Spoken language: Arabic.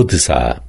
تسعة